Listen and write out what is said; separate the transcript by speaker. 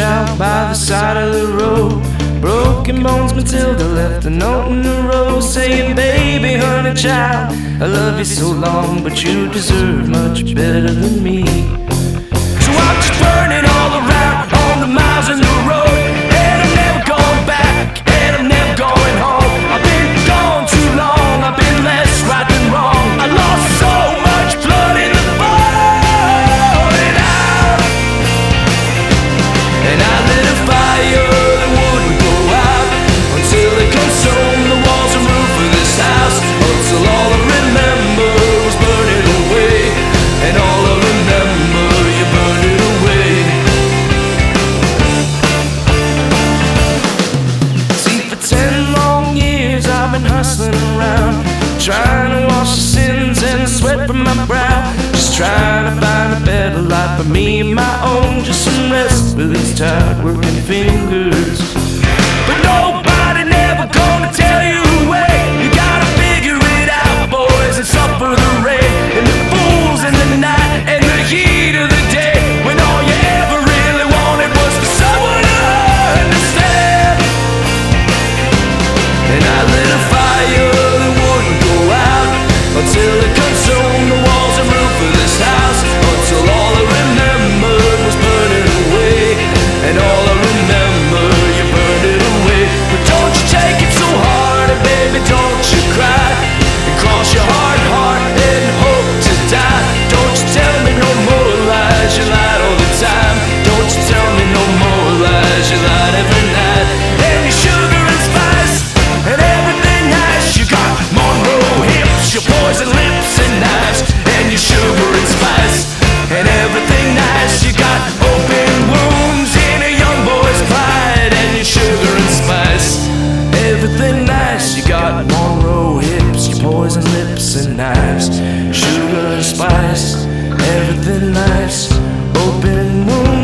Speaker 1: out by the side of the road. Broken bones, Matilda left a note in the road saying, Baby, honey, child, I love you so long, but you deserve much better than me. So watch it burning Ten long years I've been hustling around, trying to wash the sins and the sweat from my brow. Just trying to find a better life for me and my own. Just some rest for these tired working fingers. don't you cry? lips and knives, sugar and spice, everything nice, open wound.